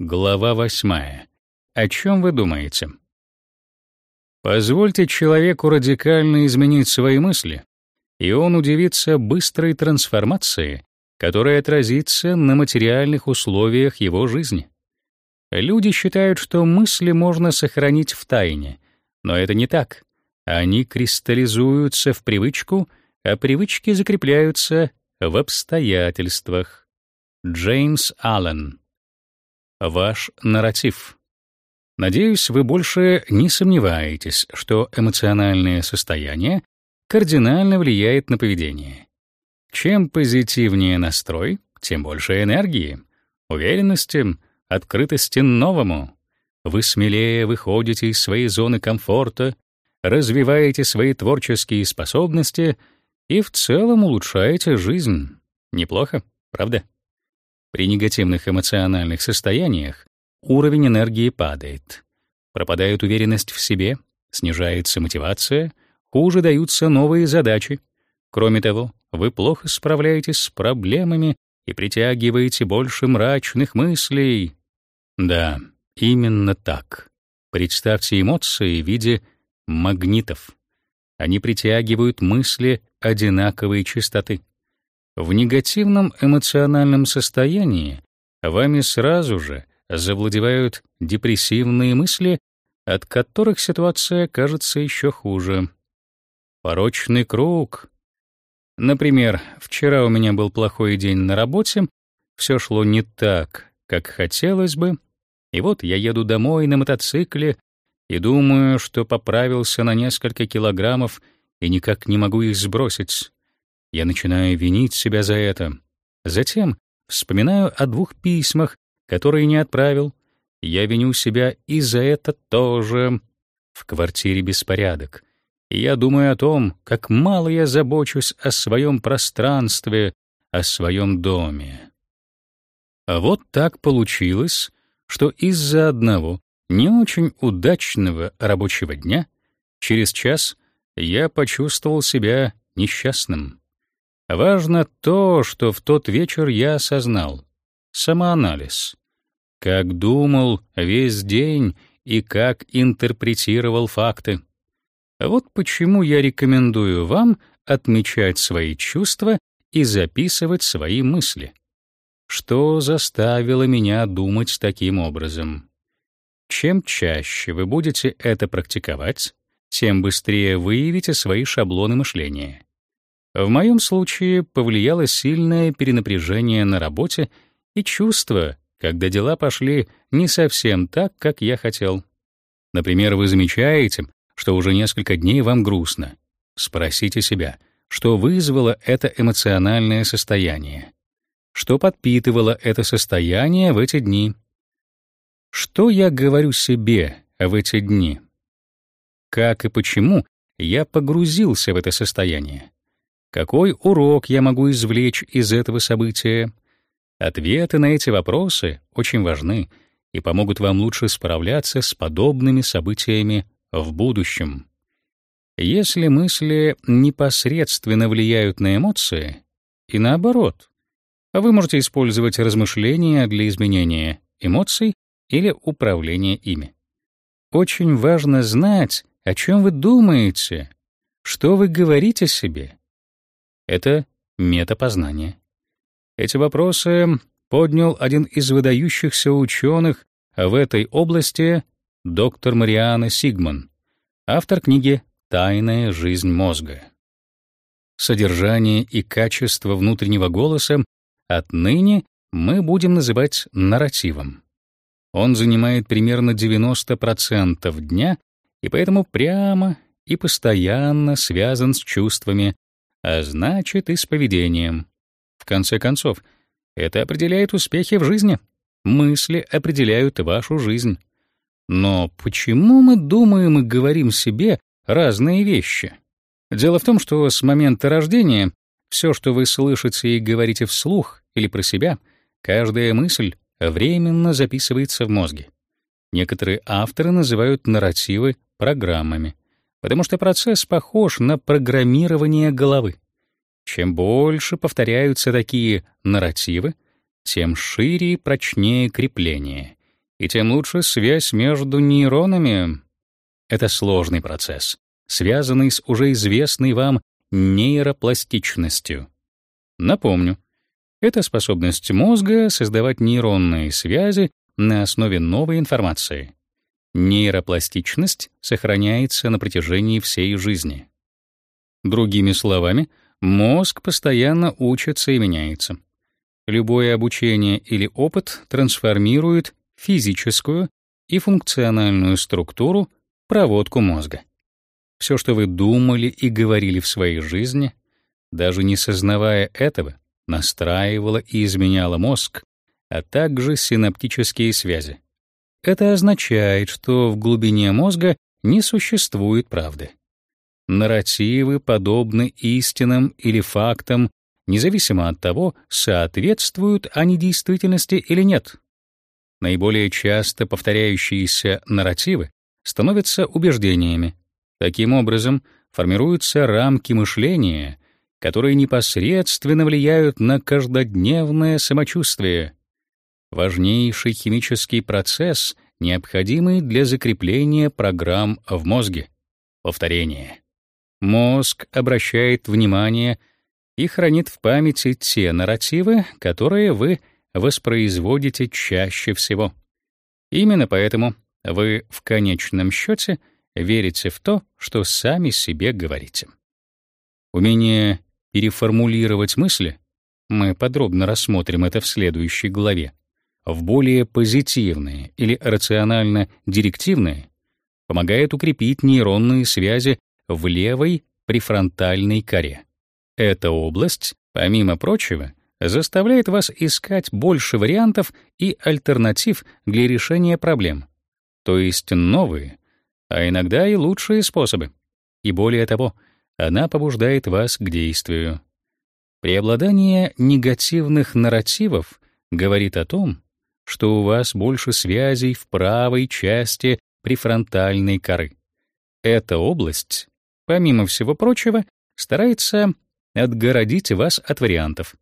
Глава 8. О чем вы думаете? Позвольте человеку радикально изменить свои мысли, и он удивится быстрой трансформации, которая отразится на материальных условиях его жизни. Люди считают, что мысли можно сохранить в тайне, но это не так. Они кристаллизуются в привычку, а привычки закрепляются в обстоятельствах. Джеймс Аллен. Ваш нарратив. Надеюсь, вы больше не сомневаетесь, что эмоциональное состояние кардинально влияет на поведение. Чем позитивнее настрой, тем больше энергии, уверенности, открытости новому. Вы смелее выходите из своей зоны комфорта, развиваете свои творческие способности и в целом улучшаете жизнь. Неплохо, правда? При негативных эмоциональных состояниях уровень энергии падает. Пропадает уверенность в себе, снижается мотивация, хуже даются новые задачи. Кроме того, вы плохо справляетесь с проблемами и притягиваете больше мрачных мыслей. Да, именно так. Представьте эмоции в виде магнитов. Они притягивают мысли одинаковой частоты. В негативном эмоциональном состоянии вами сразу же завладевают депрессивные мысли, от которых ситуация кажется еще хуже. Порочный круг. Например, вчера у меня был плохой день на работе, все шло не так, как хотелось бы, и вот я еду домой на мотоцикле и думаю, что поправился на несколько килограммов и никак не могу их сбросить. Я начинаю винить себя за это. Затем вспоминаю о двух письмах, которые не отправил. Я виню себя и за это тоже. В квартире беспорядок. И я думаю о том, как мало я забочусь о своем пространстве, о своем доме. А вот так получилось, что из-за одного не очень удачного рабочего дня через час я почувствовал себя несчастным. Важно то, что в тот вечер я осознал. Самоанализ. Как думал весь день и как интерпретировал факты. Вот почему я рекомендую вам отмечать свои чувства и записывать свои мысли. Что заставило меня думать таким образом? Чем чаще вы будете это практиковать, тем быстрее выявите свои шаблоны мышления. В моем случае повлияло сильное перенапряжение на работе и чувство, когда дела пошли не совсем так, как я хотел. Например, вы замечаете, что уже несколько дней вам грустно. Спросите себя, что вызвало это эмоциональное состояние? Что подпитывало это состояние в эти дни? Что я говорю себе в эти дни? Как и почему я погрузился в это состояние? Какой урок я могу извлечь из этого события? Ответы на эти вопросы очень важны и помогут вам лучше справляться с подобными событиями в будущем. Если мысли непосредственно влияют на эмоции, и наоборот, вы можете использовать размышления для изменения эмоций или управления ими. Очень важно знать, о чем вы думаете, что вы говорите себе, это метапознание. Эти вопросы поднял один из выдающихся ученых в этой области, доктор Мариана Сигман, автор книги «Тайная жизнь мозга». Содержание и качество внутреннего голоса отныне мы будем называть нарративом. Он занимает примерно 90% дня и поэтому прямо и постоянно связан с чувствами, а значит и с поведением. В конце концов, это определяет успехи в жизни. Мысли определяют вашу жизнь. Но почему мы думаем и говорим себе разные вещи? Дело в том, что с момента рождения все, что вы слышите и говорите вслух или про себя, каждая мысль временно записывается в мозге. Некоторые авторы называют нарративы программами потому что процесс похож на программирование головы. Чем больше повторяются такие нарративы, тем шире и прочнее крепление, и тем лучше связь между нейронами. Это сложный процесс, связанный с уже известной вам нейропластичностью. Напомню, это способность мозга создавать нейронные связи на основе новой информации. Нейропластичность сохраняется на протяжении всей жизни. Другими словами, мозг постоянно учится и меняется. Любое обучение или опыт трансформирует физическую и функциональную структуру, проводку мозга. Все, что вы думали и говорили в своей жизни, даже не сознавая этого, настраивало и изменяло мозг, а также синаптические связи. Это означает, что в глубине мозга не существует правды. Нарративы подобны истинам или фактам, независимо от того, соответствуют они действительности или нет. Наиболее часто повторяющиеся нарративы становятся убеждениями. Таким образом, формируются рамки мышления, которые непосредственно влияют на каждодневное самочувствие. Важнейший химический процесс, необходимый для закрепления программ в мозге — повторение. Мозг обращает внимание и хранит в памяти те нарративы, которые вы воспроизводите чаще всего. Именно поэтому вы в конечном счете верите в то, что сами себе говорите. Умение переформулировать мысли, мы подробно рассмотрим это в следующей главе, в более позитивные или рационально-директивные, помогает укрепить нейронные связи в левой префронтальной коре. Эта область, помимо прочего, заставляет вас искать больше вариантов и альтернатив для решения проблем, то есть новые, а иногда и лучшие способы. И более того, она побуждает вас к действию. Преобладание негативных нарративов говорит о том, что у вас больше связей в правой части префронтальной коры. Эта область, помимо всего прочего, старается отгородить вас от вариантов.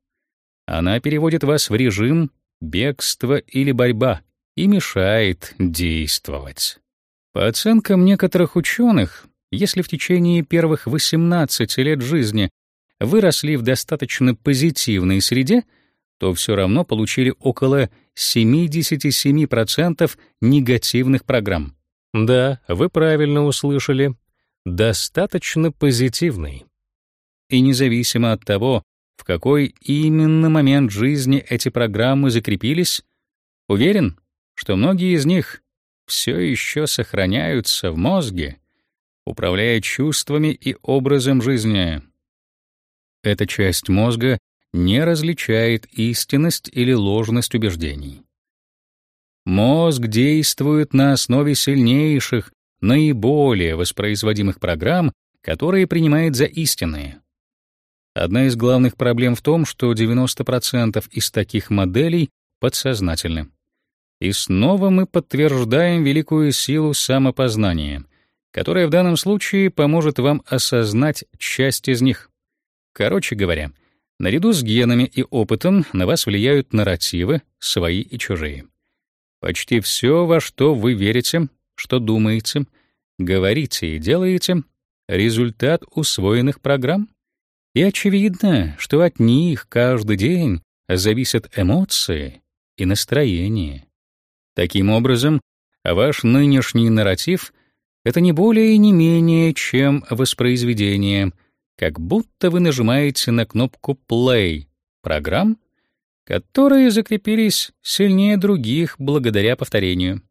Она переводит вас в режим бегства или борьба и мешает действовать. По оценкам некоторых ученых, если в течение первых 18 лет жизни вы росли в достаточно позитивной среде, то все равно получили около 77% негативных программ. Да, вы правильно услышали. Достаточно позитивный. И независимо от того, в какой именно момент жизни эти программы закрепились, уверен, что многие из них все еще сохраняются в мозге управляя чувствами и образом жизни. Эта часть мозга не различает истинность или ложность убеждений. Мозг действует на основе сильнейших, наиболее воспроизводимых программ, которые принимает за истинные. Одна из главных проблем в том, что 90% из таких моделей подсознательны. И снова мы подтверждаем великую силу самопознания, которая в данном случае поможет вам осознать часть из них. Короче говоря, наряду с генами и опытом на вас влияют нарративы, свои и чужие. Почти все, во что вы верите, что думаете, говорите и делаете — результат усвоенных программ. И очевидно, что от них каждый день зависят эмоции и настроение. Таким образом, ваш нынешний нарратив это не более и не менее, чем воспроизведение, как будто вы нажимаете на кнопку play программ, которые закрепились сильнее других благодаря повторению.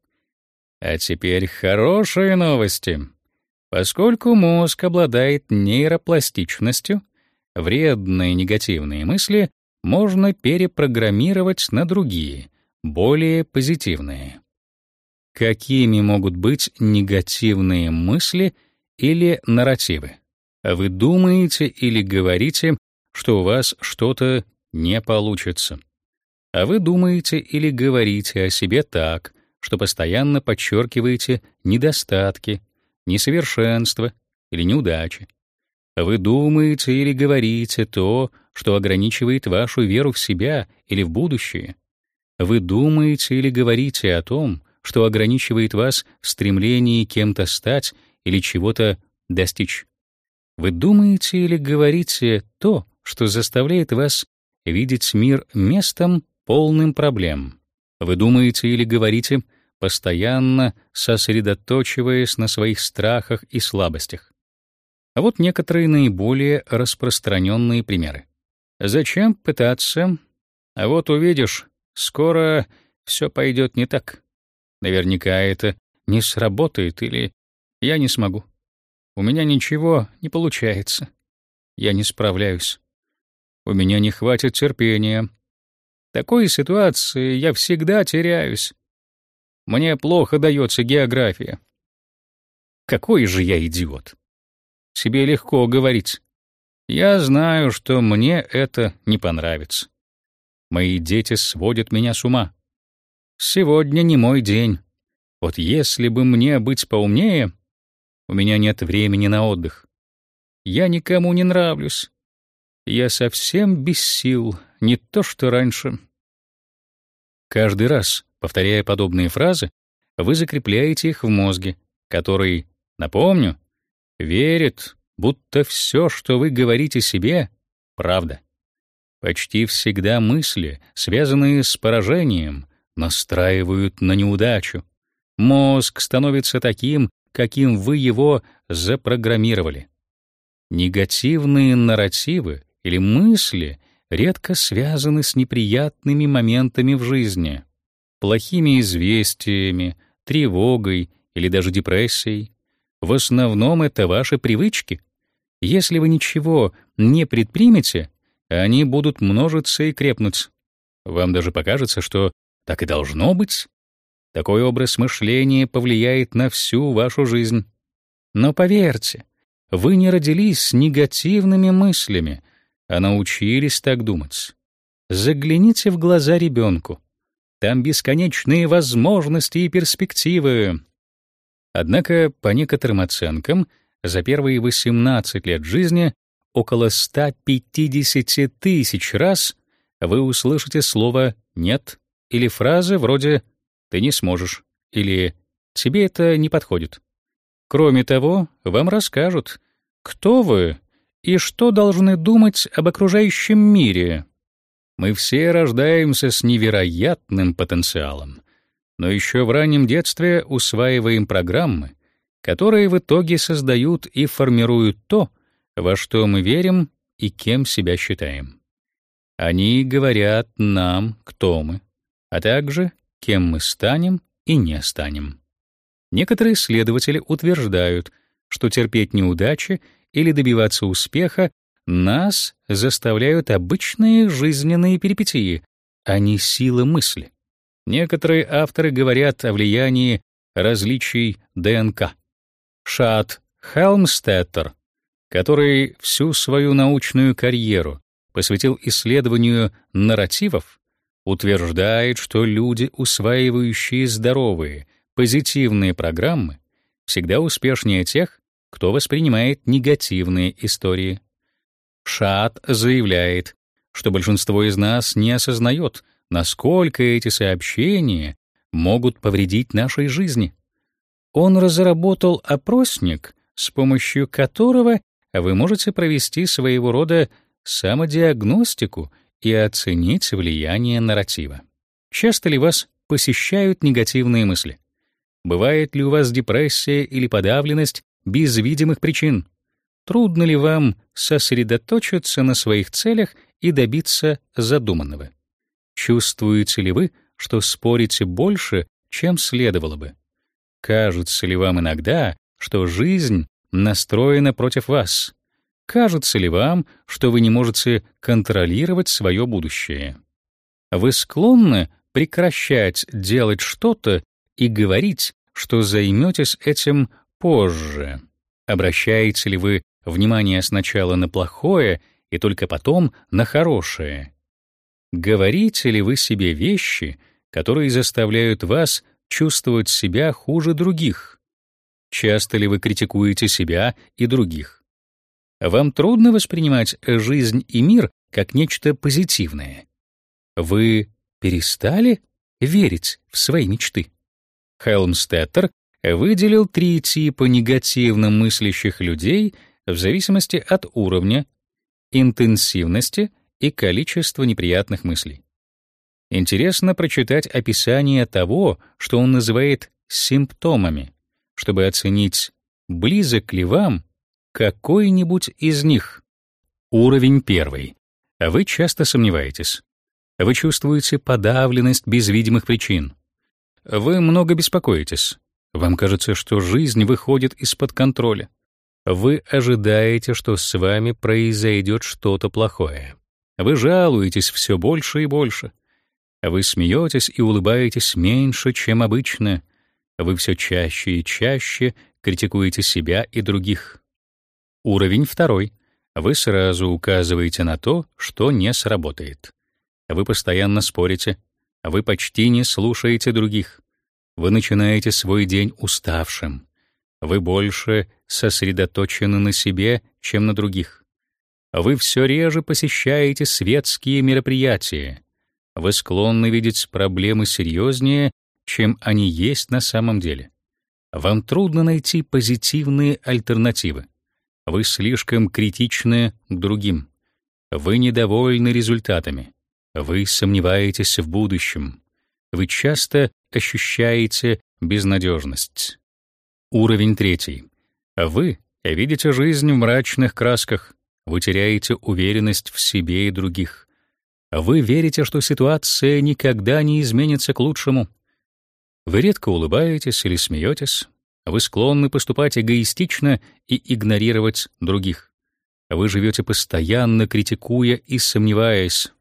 А теперь хорошие новости. Поскольку мозг обладает нейропластичностью, вредные негативные мысли можно перепрограммировать на другие, более позитивные. Какими могут быть негативные мысли или нарративы? Вы думаете или говорите, что у вас что-то не получится. А вы думаете или говорите о себе так, что постоянно подчеркиваете недостатки, несовершенства или неудачи. Вы думаете или говорите то, что ограничивает вашу веру в себя или в будущее. Вы думаете или говорите о том, что ограничивает вас в стремлении кем-то стать или чего-то достичь. Вы думаете или говорите то, что заставляет вас видеть мир местом, полным проблем. Вы думаете или говорите, постоянно сосредоточиваясь на своих страхах и слабостях. А вот некоторые наиболее распространенные примеры. Зачем пытаться? А вот увидишь, скоро все пойдет не так. Наверняка это не сработает или я не смогу. У меня ничего не получается. Я не справляюсь. У меня не хватит терпения. В такой ситуации я всегда теряюсь. Мне плохо дается география. Какой же я идиот. Себе легко говорить. Я знаю, что мне это не понравится. Мои дети сводят меня с ума. Сегодня не мой день. Вот если бы мне быть поумнее, у меня нет времени на отдых. Я никому не нравлюсь. Я совсем без сил, не то что раньше. Каждый раз, повторяя подобные фразы, вы закрепляете их в мозге, который, напомню, верит, будто все, что вы говорите себе, правда. Почти всегда мысли, связанные с поражением, настраивают на неудачу. Мозг становится таким, каким вы его запрограммировали. Негативные нарративы или мысли редко связаны с неприятными моментами в жизни, плохими известиями, тревогой или даже депрессией. В основном это ваши привычки. Если вы ничего не предпримете, они будут множиться и крепнуть. Вам даже покажется, что так и должно быть. Такой образ мышления повлияет на всю вашу жизнь. Но поверьте, вы не родились с негативными мыслями, а научились так думать. Загляните в глаза ребенку. Там бесконечные возможности и перспективы. Однако, по некоторым оценкам, за первые 18 лет жизни около 150 тысяч раз вы услышите слово «нет» или фразы вроде «ты не сможешь» или «тебе это не подходит». Кроме того, вам расскажут, кто вы и что должны думать об окружающем мире. Мы все рождаемся с невероятным потенциалом, но еще в раннем детстве усваиваем программы, которые в итоге создают и формируют то, во что мы верим и кем себя считаем. Они говорят нам, кто мы, а также кем мы станем и не станем. Некоторые исследователи утверждают, что терпеть неудачи или добиваться успеха нас заставляют обычные жизненные перипетии, а не сила мысли. Некоторые авторы говорят о влиянии различий ДНК. Шат Хелмстеттер, который всю свою научную карьеру посвятил исследованию нарративов, утверждает, что люди, усваивающие здоровые, позитивные программы, всегда успешнее тех, кто воспринимает негативные истории. Шат заявляет, что большинство из нас не осознает, насколько эти сообщения могут повредить нашей жизни. Он разработал опросник, с помощью которого вы можете провести своего рода самодиагностику и оценить влияние нарратива. Часто ли вас посещают негативные мысли? Бывает ли у вас депрессия или подавленность без видимых причин. Трудно ли вам сосредоточиться на своих целях и добиться задуманного? Чувствуете ли вы, что спорите больше, чем следовало бы? Кажется ли вам иногда, что жизнь настроена против вас? Кажется ли вам, что вы не можете контролировать свое будущее? Вы склонны прекращать делать что-то и говорить, что займетесь этим позже. Обращаете ли вы внимание сначала на плохое и только потом на хорошее? Говорите ли вы себе вещи, которые заставляют вас чувствовать себя хуже других? Часто ли вы критикуете себя и других? Вам трудно воспринимать жизнь и мир как нечто позитивное. Вы перестали верить в свои мечты? Хелмстеттер выделил три типа негативно мыслящих людей в зависимости от уровня, интенсивности и количества неприятных мыслей. Интересно прочитать описание того, что он называет симптомами, чтобы оценить, близок ли вам какой-нибудь из них. Уровень первый. Вы часто сомневаетесь. Вы чувствуете подавленность без видимых причин. Вы много беспокоитесь. Вам кажется, что жизнь выходит из-под контроля. Вы ожидаете, что с вами произойдет что-то плохое. Вы жалуетесь все больше и больше. Вы смеетесь и улыбаетесь меньше, чем обычно. Вы все чаще и чаще критикуете себя и других. Уровень второй. Вы сразу указываете на то, что не сработает. Вы постоянно спорите. Вы почти не слушаете других. Вы начинаете свой день уставшим. Вы больше сосредоточены на себе, чем на других. Вы все реже посещаете светские мероприятия. Вы склонны видеть проблемы серьезнее, чем они есть на самом деле. Вам трудно найти позитивные альтернативы. Вы слишком критичны к другим. Вы недовольны результатами. Вы сомневаетесь в будущем. Вы часто ощущаете безнадежность. Уровень третий. Вы видите жизнь в мрачных красках. Вы теряете уверенность в себе и других. Вы верите, что ситуация никогда не изменится к лучшему. Вы редко улыбаетесь или смеетесь. Вы склонны поступать эгоистично и игнорировать других. Вы живете постоянно критикуя и сомневаясь.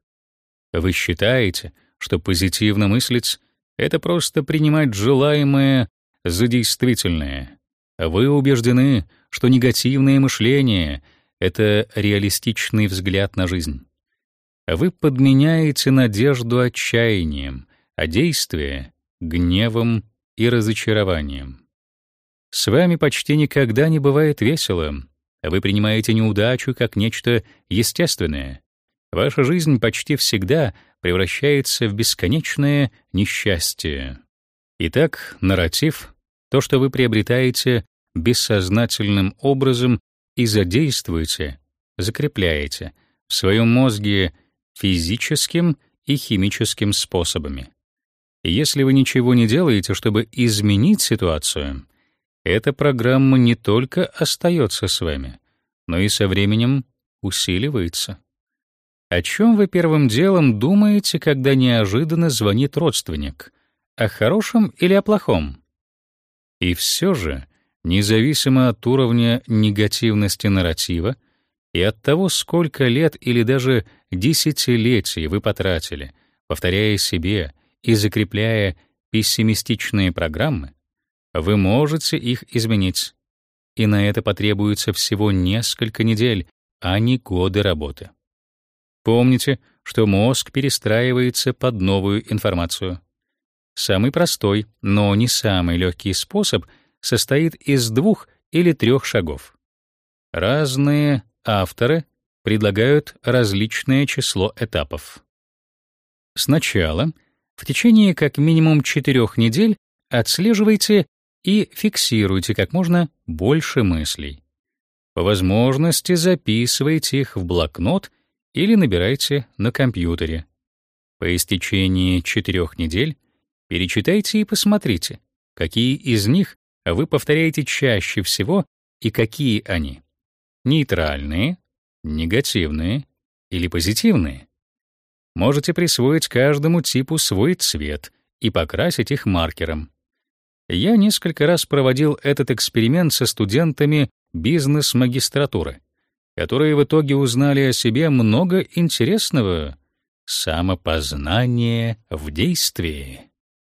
Вы считаете, что позитивно мыслить — это просто принимать желаемое за действительное. Вы убеждены, что негативное мышление — это реалистичный взгляд на жизнь. Вы подменяете надежду отчаянием, а действие — гневом и разочарованием. С вами почти никогда не бывает весело. Вы принимаете неудачу как нечто естественное. Ваша жизнь почти всегда превращается в бесконечное несчастье. Итак, нарратив — то, что вы приобретаете бессознательным образом и задействуете, закрепляете в своем мозге физическим и химическим способами. Если вы ничего не делаете, чтобы изменить ситуацию, эта программа не только остается с вами, но и со временем усиливается. О чем вы первым делом думаете, когда неожиданно звонит родственник? О хорошем или о плохом? И все же, независимо от уровня негативности нарратива и от того, сколько лет или даже десятилетий вы потратили, повторяя себе и закрепляя пессимистичные программы, вы можете их изменить. И на это потребуется всего несколько недель, а не годы работы. Помните, что мозг перестраивается под новую информацию. Самый простой, но не самый легкий способ состоит из двух или трех шагов. Разные авторы предлагают различное число этапов. Сначала, в течение как минимум четырех недель, отслеживайте и фиксируйте как можно больше мыслей. По возможности записывайте их в блокнот или набирайте на компьютере. По истечении четырех недель перечитайте и посмотрите, какие из них вы повторяете чаще всего и какие они. Нейтральные, негативные или позитивные. Можете присвоить каждому типу свой цвет и покрасить их маркером. Я несколько раз проводил этот эксперимент со студентами бизнес-магистратуры которые в итоге узнали о себе много интересного. Самопознание в действии.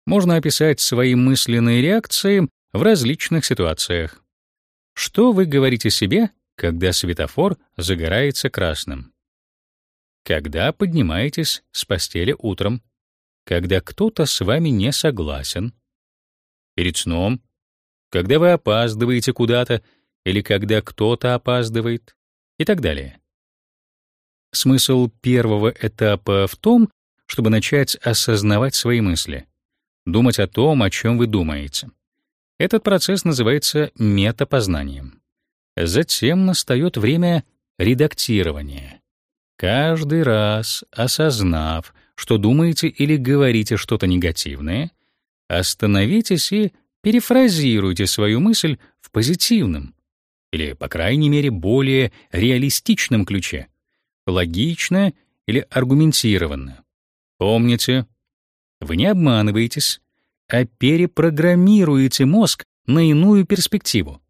Можно описать свои мысленные реакции в различных ситуациях. Что вы говорите себе, когда светофор загорается красным? Когда поднимаетесь с постели утром? Когда кто-то с вами не согласен? Перед сном? Когда вы опаздываете куда-то или когда кто-то опаздывает? и так далее. Смысл первого этапа в том, чтобы начать осознавать свои мысли. думать о том, о чем вы думаете. Этот процесс называется метапознанием. Затем настает время редактирования. Каждый раз, осознав, что думаете или говорите что-то негативное, остановитесь и перефразируйте свою мысль в позитивном или, по крайней мере, более реалистичном ключе, логично или аргументированно. Помните, вы не обманываетесь, а перепрограммируете мозг на иную перспективу.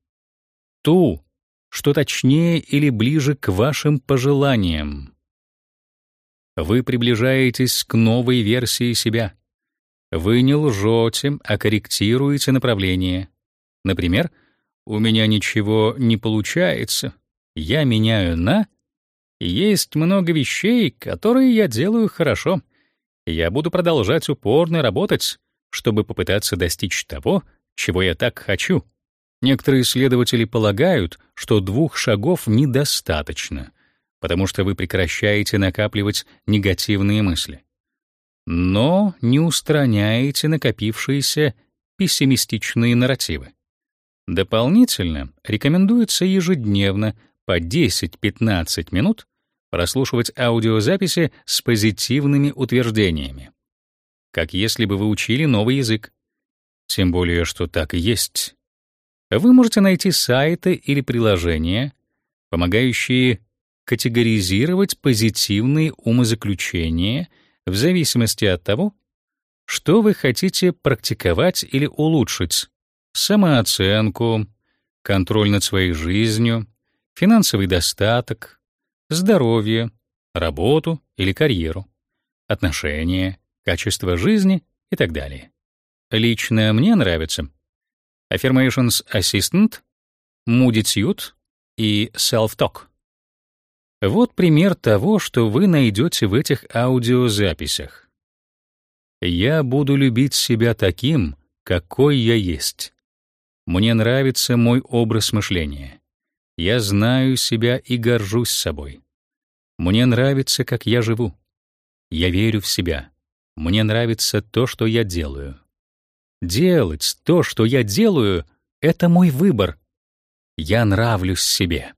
Ту, что точнее или ближе к вашим пожеланиям. Вы приближаетесь к новой версии себя. Вы не лжете, а корректируете направление. Например, «У меня ничего не получается, я меняю на...» Есть много вещей, которые я делаю хорошо. Я буду продолжать упорно работать, чтобы попытаться достичь того, чего я так хочу. Некоторые исследователи полагают, что двух шагов недостаточно, потому что вы прекращаете накапливать негативные мысли. Но не устраняете накопившиеся пессимистичные нарративы. Дополнительно рекомендуется ежедневно по 10-15 минут прослушивать аудиозаписи с позитивными утверждениями. Как если бы вы учили новый язык. Тем более, что так и есть. Вы можете найти сайты или приложения, помогающие категоризировать позитивные умозаключения в зависимости от того, что вы хотите практиковать или улучшить: самооценку, контроль над своей жизнью, финансовый достаток, здоровье, работу или карьеру, отношения, качество жизни и так далее. Лично мне нравится Affirmations Assistant, Mooditude и Self-Talk. Вот пример того, что вы найдете в этих аудиозаписях. Я буду любить себя таким, какой я есть. Мне нравится мой образ мышления. Я знаю себя и горжусь собой. Мне нравится, как я живу. Я верю в себя. Мне нравится то, что я делаю. Делать то, что я делаю, это мой выбор. Я нравлюсь себе.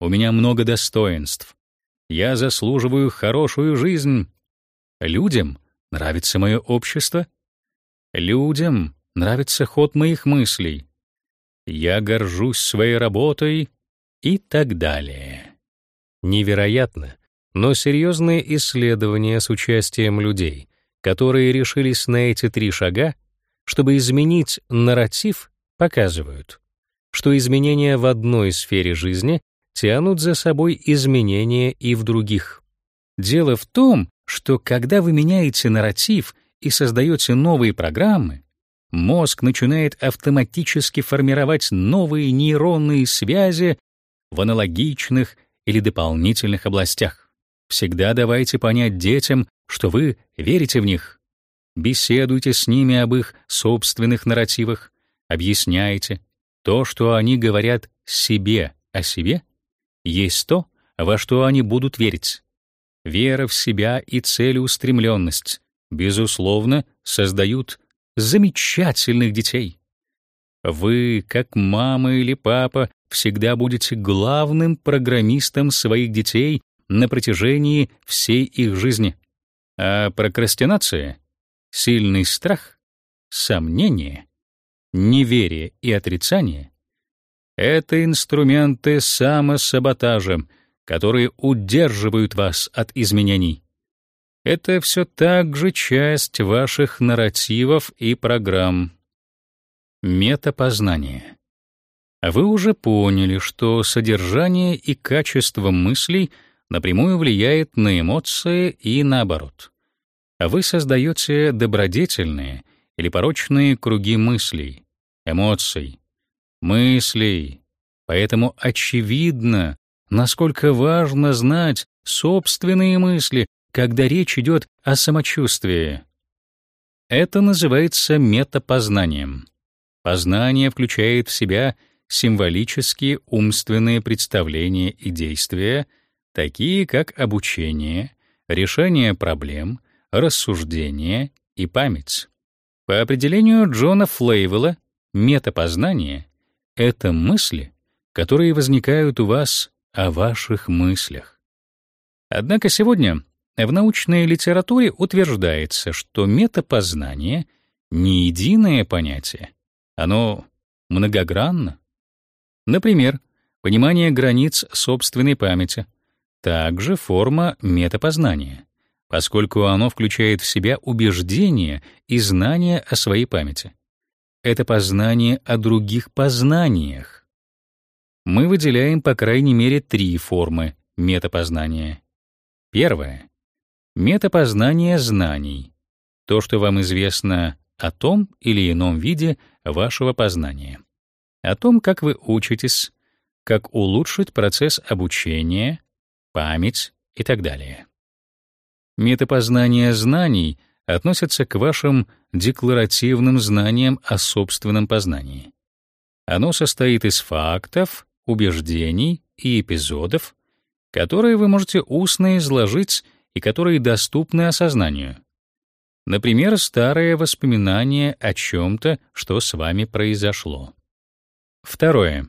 У меня много достоинств. Я заслуживаю хорошую жизнь. Людям нравится мое общество. Людям нравится ход моих мыслей. Я горжусь своей работой и так далее. Невероятно, но серьезные исследования с участием людей, которые решились на эти три шага, чтобы изменить нарратив, показывают, что изменения в одной сфере жизни тянут за собой изменения и в других. Дело в том, что когда вы меняете нарратив и создаете новые программы, мозг начинает автоматически формировать новые нейронные связи в аналогичных или дополнительных областях. Всегда давайте понять детям, что вы верите в них, Беседуйте с ними об их собственных нарративах, объясняйте. То, что они говорят себе о себе, есть то, во что они будут верить. Вера в себя и целеустремленность, безусловно, создают замечательных детей. Вы, как мама или папа, всегда будете главным программистом своих детей на протяжении всей их жизни. А прокрастинация Сильный страх, сомнение, неверие и отрицание — это инструменты самосаботажа, которые удерживают вас от изменений. Это все также часть ваших нарративов и программ. Метапознание. Вы уже поняли, что содержание и качество мыслей напрямую влияет на эмоции и наоборот вы создаете добродетельные или порочные круги мыслей, эмоций, мыслей. Поэтому очевидно, насколько важно знать собственные мысли, когда речь идет о самочувствии. Это называется метапознанием. Познание включает в себя символические умственные представления и действия, такие как обучение, решение проблем, рассуждение и память. По определению Джона Флейвела, метапознание — это мысли, которые возникают у вас о ваших мыслях. Однако сегодня в научной литературе утверждается, что метапознание — не единое понятие, оно многогранно. Например, понимание границ собственной памяти — также форма метапознания, поскольку оно включает в себя убеждение и знание о своей памяти. Это познание о других познаниях. Мы выделяем по крайней мере три формы метапознания. Первое метапознание знаний. То, что вам известно о том или ином виде вашего познания. О том, как вы учитесь, как улучшить процесс обучения, память и так далее. Метапознание знаний относится к вашим декларативным знаниям о собственном познании. Оно состоит из фактов, убеждений и эпизодов, которые вы можете устно изложить и которые доступны осознанию. Например, старое воспоминание о чем-то, что с вами произошло. Второе.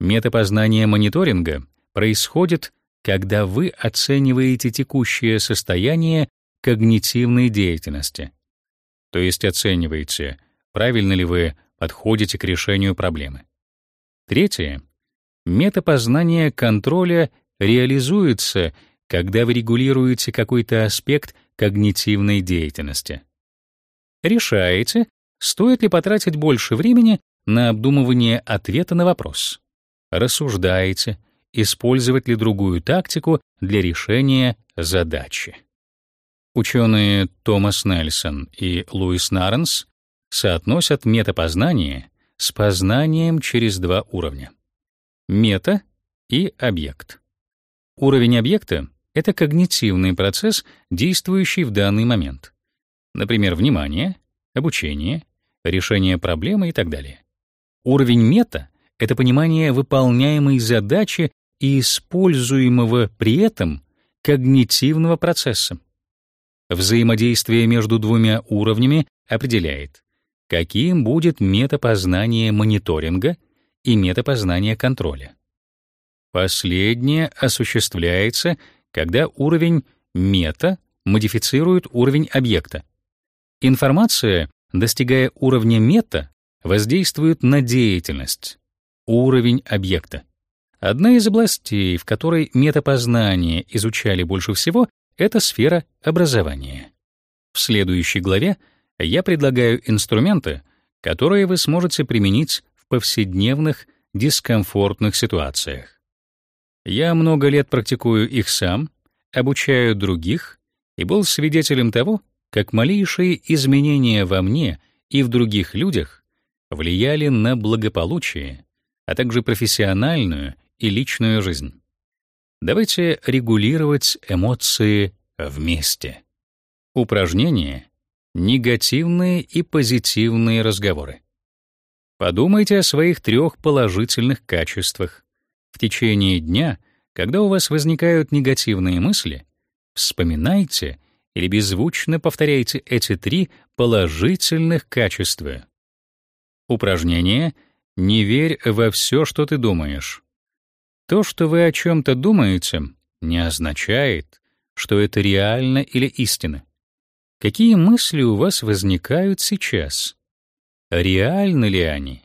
Метапознание мониторинга происходит когда вы оцениваете текущее состояние когнитивной деятельности. То есть оцениваете, правильно ли вы подходите к решению проблемы. Третье. Метапознание контроля реализуется, когда вы регулируете какой-то аспект когнитивной деятельности. Решаете, стоит ли потратить больше времени на обдумывание ответа на вопрос. Рассуждаете, использовать ли другую тактику для решения задачи. Ученые Томас Нельсон и Луис Наренс соотносят метапознание с познанием через два уровня — мета и объект. Уровень объекта — это когнитивный процесс, действующий в данный момент. Например, внимание, обучение, решение проблемы и так далее. Уровень мета — это понимание выполняемой задачи и используемого при этом когнитивного процесса. Взаимодействие между двумя уровнями определяет, каким будет метапознание мониторинга и метапознание контроля. Последнее осуществляется, когда уровень мета модифицирует уровень объекта. Информация, достигая уровня мета, воздействует на деятельность, уровень объекта. Одна из областей, в которой метапознание изучали больше всего, это сфера образования. В следующей главе я предлагаю инструменты, которые вы сможете применить в повседневных дискомфортных ситуациях. Я много лет практикую их сам, обучаю других и был свидетелем того, как малейшие изменения во мне и в других людях влияли на благополучие, а также профессиональную и личную жизнь. Давайте регулировать эмоции вместе. Упражнение — негативные и позитивные разговоры. Подумайте о своих трех положительных качествах. В течение дня, когда у вас возникают негативные мысли, вспоминайте или беззвучно повторяйте эти три положительных качества. Упражнение «Не верь во все, что ты думаешь». То, что вы о чем-то думаете, не означает, что это реально или истина. Какие мысли у вас возникают сейчас? Реальны ли они?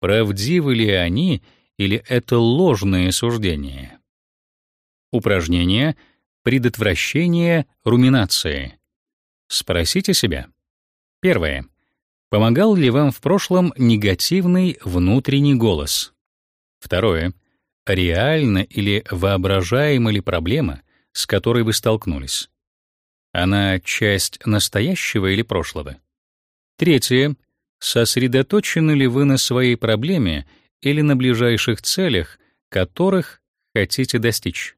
Правдивы ли они или это ложные суждения? Упражнение предотвращение руминации. Спросите себя. Первое. Помогал ли вам в прошлом негативный внутренний голос? Второе реальна или воображаема ли проблема, с которой вы столкнулись. Она часть настоящего или прошлого. Третье. Сосредоточены ли вы на своей проблеме или на ближайших целях, которых хотите достичь.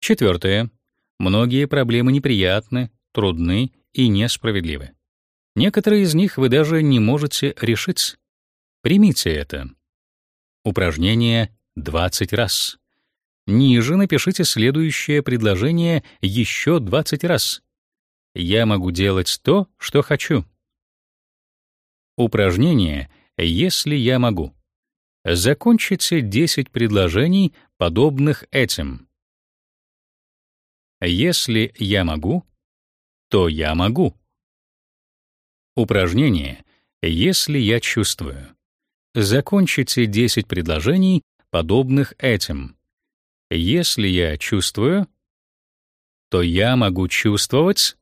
Четвертое. Многие проблемы неприятны, трудны и несправедливы. Некоторые из них вы даже не можете решить. Примите это. Упражнение 20 раз. Ниже напишите следующее предложение еще 20 раз. Я могу делать то, что хочу. Упражнение «Если я могу». Закончите 10 предложений, подобных этим. Если я могу, то я могу. Упражнение «Если я чувствую». Закончите 10 предложений, подобных этим. Если я чувствую, то я могу чувствовать.